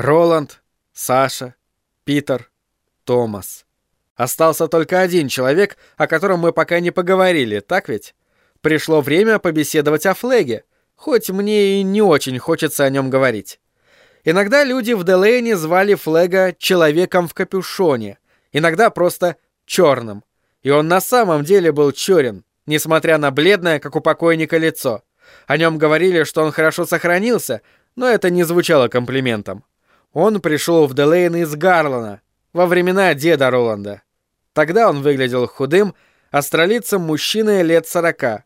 Роланд, Саша, Питер, Томас. Остался только один человек, о котором мы пока не поговорили, так ведь? Пришло время побеседовать о Флеге, хоть мне и не очень хочется о нем говорить. Иногда люди в Делейне звали Флега «человеком в капюшоне», иногда просто «черным». И он на самом деле был черен, несмотря на бледное, как у покойника, лицо. О нем говорили, что он хорошо сохранился, но это не звучало комплиментом. Он пришел в Делейн из Гарлана, во времена деда Роланда. Тогда он выглядел худым, астролицем мужчиной лет сорока,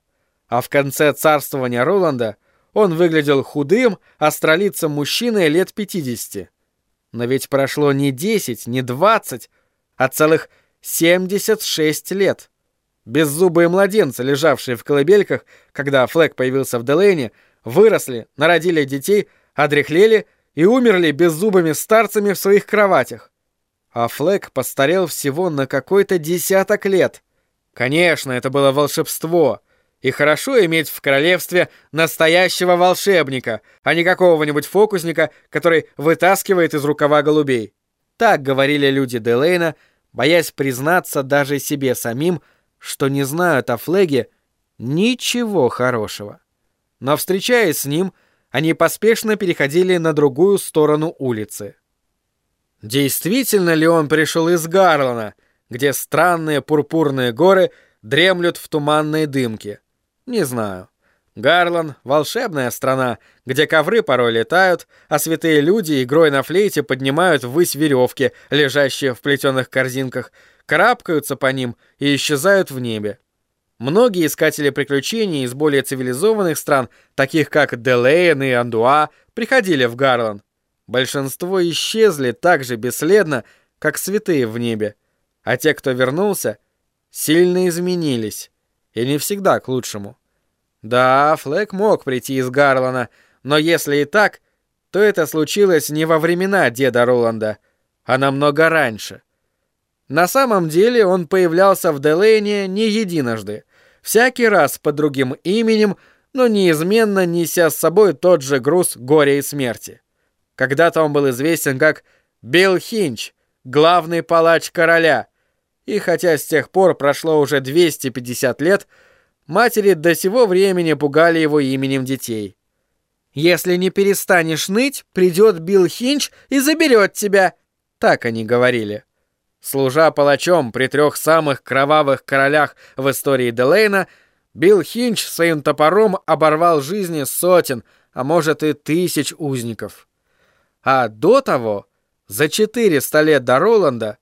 а в конце царствования Роланда он выглядел худым, астролицем мужчиной лет 50. Но ведь прошло не 10, не 20, а целых 76 лет. Беззубые младенцы, лежавшие в колыбельках, когда Флэг появился в Делейне, выросли, народили детей, одряхлели и умерли беззубыми старцами в своих кроватях. А Флэг постарел всего на какой-то десяток лет. Конечно, это было волшебство — и хорошо иметь в королевстве настоящего волшебника, а не какого-нибудь фокусника, который вытаскивает из рукава голубей. Так говорили люди Делейна, боясь признаться даже себе самим, что не знают о Флеге ничего хорошего. Но встречаясь с ним, они поспешно переходили на другую сторону улицы. Действительно ли он пришел из Гарлана, где странные пурпурные горы дремлют в туманной дымке? Не знаю. Гарлан — волшебная страна, где ковры порой летают, а святые люди игрой на флейте поднимают ввысь веревки, лежащие в плетеных корзинках, карабкаются по ним и исчезают в небе. Многие искатели приключений из более цивилизованных стран, таких как Делейн и Андуа, приходили в Гарлан. Большинство исчезли так же бесследно, как святые в небе, а те, кто вернулся, сильно изменились и не всегда к лучшему. Да, Флэк мог прийти из Гарлана, но если и так, то это случилось не во времена деда Роланда, а намного раньше. На самом деле он появлялся в Делейне не единожды, всякий раз под другим именем, но неизменно неся с собой тот же груз горя и смерти. Когда-то он был известен как Билл Хинч, главный палач короля, и хотя с тех пор прошло уже 250 лет, матери до сего времени пугали его именем детей. «Если не перестанешь ныть, придет Билл Хинч и заберет тебя», — так они говорили. Служа палачом при трех самых кровавых королях в истории Делейна, Билл Хинч своим топором оборвал жизни сотен, а может и тысяч узников. А до того, за 400 лет до Роланда,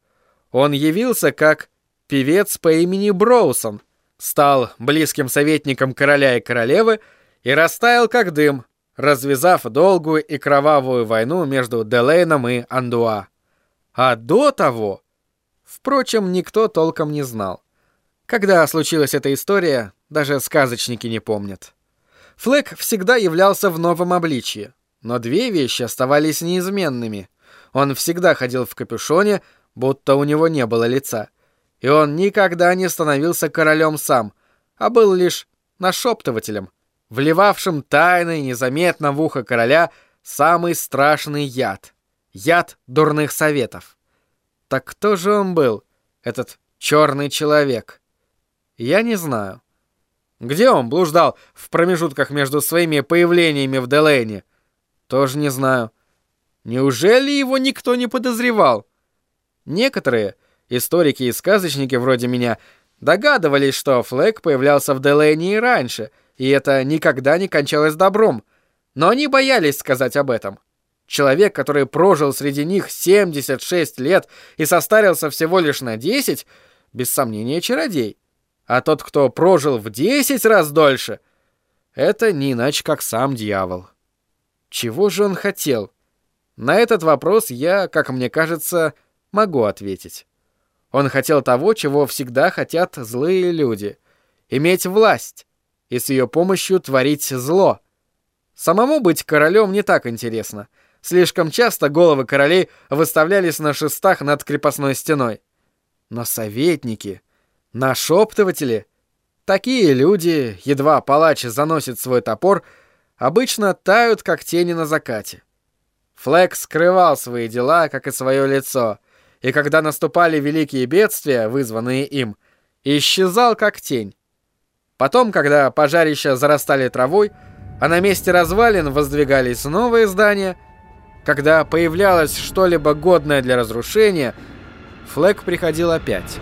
он явился как певец по имени Броусон, стал близким советником короля и королевы и растаял как дым, развязав долгую и кровавую войну между Делейном и Андуа. А до того... Впрочем, никто толком не знал. Когда случилась эта история, даже сказочники не помнят. Флэк всегда являлся в новом обличье, но две вещи оставались неизменными. Он всегда ходил в капюшоне, будто у него не было лица. И он никогда не становился королем сам, а был лишь нашептывателем, вливавшим тайно и незаметно в ухо короля самый страшный яд. Яд дурных советов. Так кто же он был, этот черный человек? Я не знаю. Где он блуждал в промежутках между своими появлениями в Делейне? Тоже не знаю. Неужели его никто не подозревал? Некоторые, историки и сказочники вроде меня, догадывались, что Флэк появлялся в Делэне и раньше, и это никогда не кончалось добром. Но они боялись сказать об этом. Человек, который прожил среди них 76 лет и состарился всего лишь на 10, без сомнения чародей. А тот, кто прожил в 10 раз дольше, это не иначе, как сам дьявол. Чего же он хотел? На этот вопрос я, как мне кажется, могу ответить. Он хотел того, чего всегда хотят злые люди — иметь власть и с ее помощью творить зло. Самому быть королем не так интересно. Слишком часто головы королей выставлялись на шестах над крепостной стеной. Но советники, нашептыватели, такие люди, едва палач заносит свой топор, обычно тают, как тени на закате. Флэг скрывал свои дела, как и свое лицо, и когда наступали великие бедствия, вызванные им, исчезал как тень. Потом, когда пожарища зарастали травой, а на месте развалин воздвигались новые здания, когда появлялось что-либо годное для разрушения, Флэг приходил опять.